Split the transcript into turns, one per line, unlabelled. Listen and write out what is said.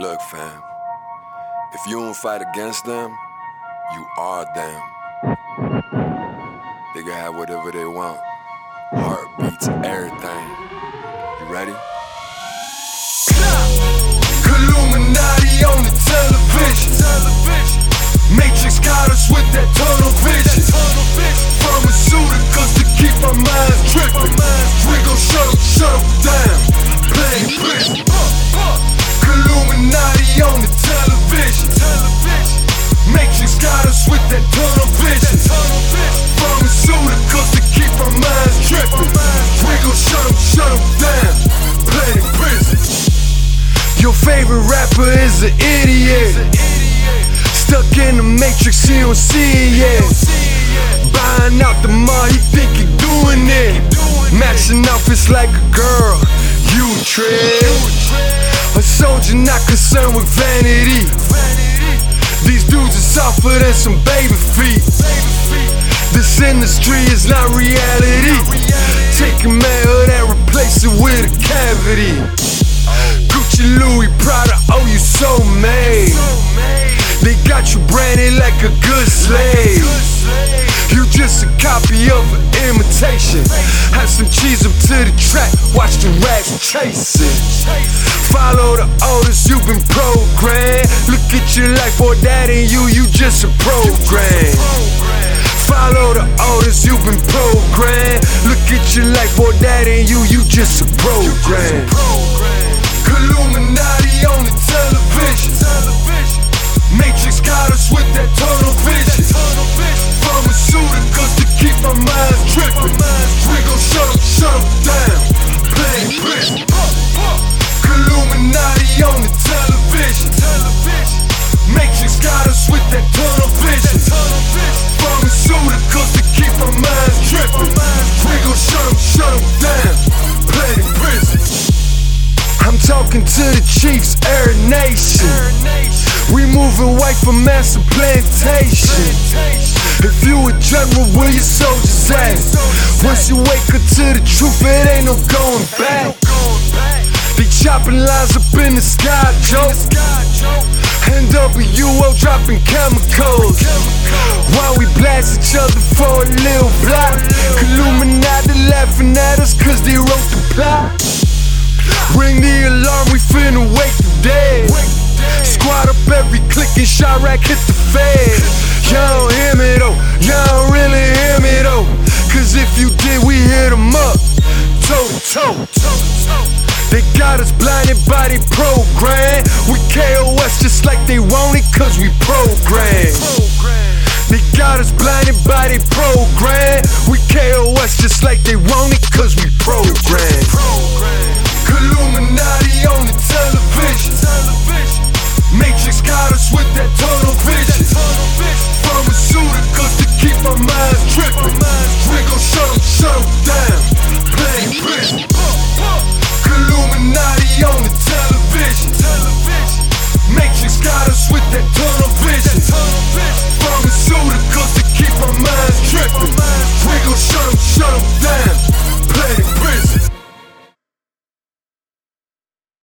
Look, fam, if you don't fight against them, you are them. They can have whatever they want. Heartbeats, everything. You ready?
Illuminati on the television. Matrix got us that tunnel vision. Pharmaceuticals to keep our minds tripping. We gon' shut up, shut up down. Playing prison. Your favorite rapper is an idiot. Stuck in the matrix, he don't see it yet. Buying out the mall, he think he doing it. Matching outfits like a girl, you trip. A soldier not concerned with vanity. These dudes are softer than some baby feet. This industry is not reality. Take a manhood and replace it with a cavity. Gucci, Louis, Prada, oh you so made. Imitation. Have some cheese up to the track, watch the rats chase it. Follow the orders, you've been programmed. Look at your life, boy, that ain't you, you just a program. Follow the orders, you've been programmed. Look at your life, boy, that ain't you, you just a program. Illuminati talking to the chiefs, Air Nation. We moving white from massive plantation. If you a general, where your soldiers at? Once you wake up to the truth, it ain't no going back. They chopping lines up in the sky, Joe. NWO dropping chemicals. While we blast each other for a little block. Illuminati laughing at us cause they click shot rack hit the fed. Y'all don't hear me though, y'all don't really hear me though. Cause if you did, we hit 'em up. Toe to toe. toe. They got us blinded by the program. We KOS just like they want it, cause we program. They got us blinded by the program. We KOS just like